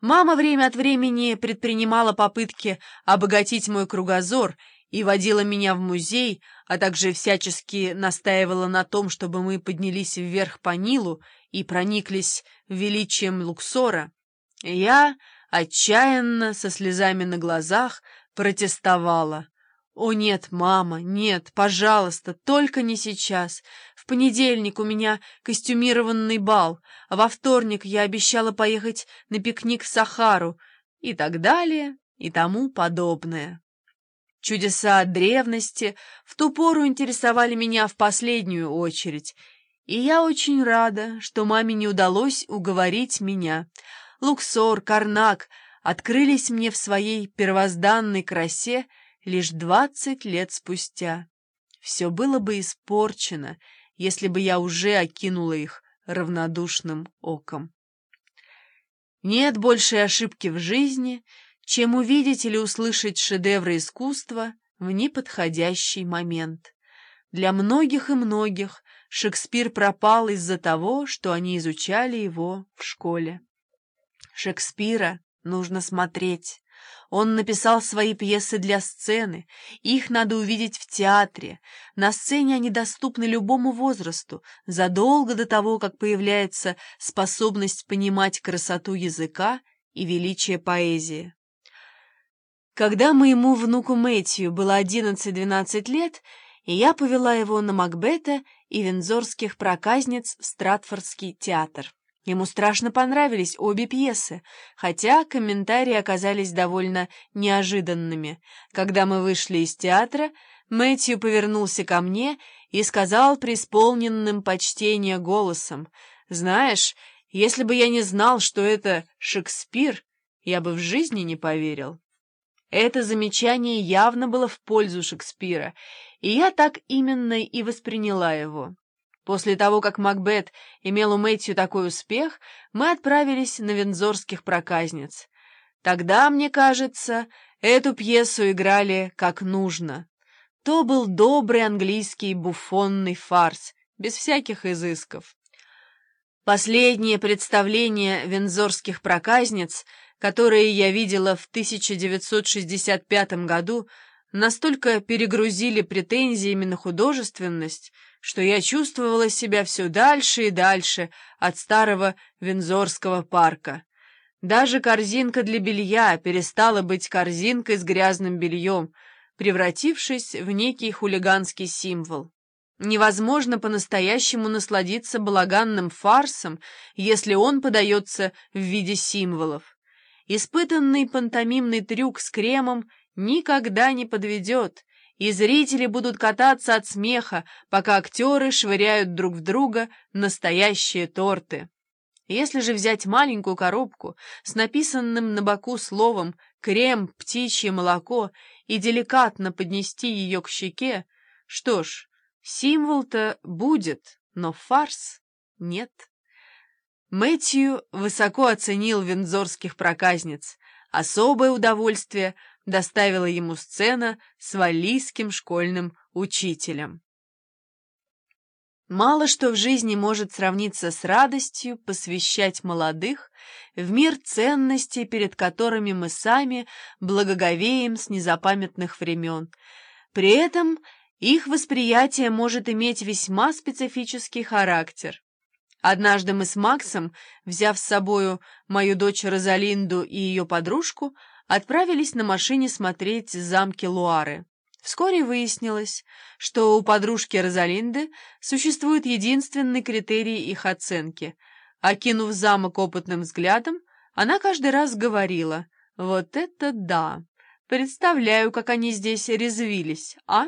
Мама время от времени предпринимала попытки обогатить мой кругозор и водила меня в музей, а также всячески настаивала на том, чтобы мы поднялись вверх по Нилу и прониклись величием Луксора. Я отчаянно, со слезами на глазах, протестовала. «О нет, мама, нет, пожалуйста, только не сейчас. В понедельник у меня костюмированный бал, а во вторник я обещала поехать на пикник в Сахару» и так далее и тому подобное. Чудеса древности в ту пору интересовали меня в последнюю очередь, и я очень рада, что маме не удалось уговорить меня. Луксор, Карнак открылись мне в своей первозданной красе — лишь двадцать лет спустя. Все было бы испорчено, если бы я уже окинула их равнодушным оком. Нет большей ошибки в жизни, чем увидеть или услышать шедевры искусства в неподходящий момент. Для многих и многих Шекспир пропал из-за того, что они изучали его в школе. Шекспира нужно смотреть. Он написал свои пьесы для сцены, их надо увидеть в театре. На сцене они доступны любому возрасту, задолго до того, как появляется способность понимать красоту языка и величие поэзии. Когда моему внуку Мэтью было 11-12 лет, я повела его на Макбета и вензорских проказниц в Стратфордский театр. Ему страшно понравились обе пьесы, хотя комментарии оказались довольно неожиданными. Когда мы вышли из театра, Мэтью повернулся ко мне и сказал преисполненным почтения голосом, «Знаешь, если бы я не знал, что это Шекспир, я бы в жизни не поверил». Это замечание явно было в пользу Шекспира, и я так именно и восприняла его. После того, как Макбет имел у Мэтью такой успех, мы отправились на вензорских проказниц. Тогда, мне кажется, эту пьесу играли как нужно. То был добрый английский буфонный фарс, без всяких изысков. Последнее представление вензорских проказниц, которые я видела в 1965 году, настолько перегрузили претензиями на художественность, что я чувствовала себя все дальше и дальше от старого Вензорского парка. Даже корзинка для белья перестала быть корзинкой с грязным бельем, превратившись в некий хулиганский символ. Невозможно по-настоящему насладиться балаганным фарсом, если он подается в виде символов. Испытанный пантомимный трюк с кремом никогда не подведет, и зрители будут кататься от смеха, пока актеры швыряют друг в друга настоящие торты. Если же взять маленькую коробку с написанным на боку словом «крем, птичье молоко» и деликатно поднести ее к щеке, что ж, символ-то будет, но фарс нет. Мэтью высоко оценил вензорских проказниц. Особое удовольствие доставила ему сцена с валлийским школьным учителем. Мало что в жизни может сравниться с радостью посвящать молодых в мир ценностей, перед которыми мы сами благоговеем с незапамятных времен. При этом их восприятие может иметь весьма специфический характер. Однажды мы с Максом, взяв с собою мою дочь Розалинду и ее подружку, отправились на машине смотреть замки Луары. Вскоре выяснилось, что у подружки Розалинды существует единственный критерий их оценки. Окинув замок опытным взглядом, она каждый раз говорила «Вот это да! Представляю, как они здесь резвились, а?»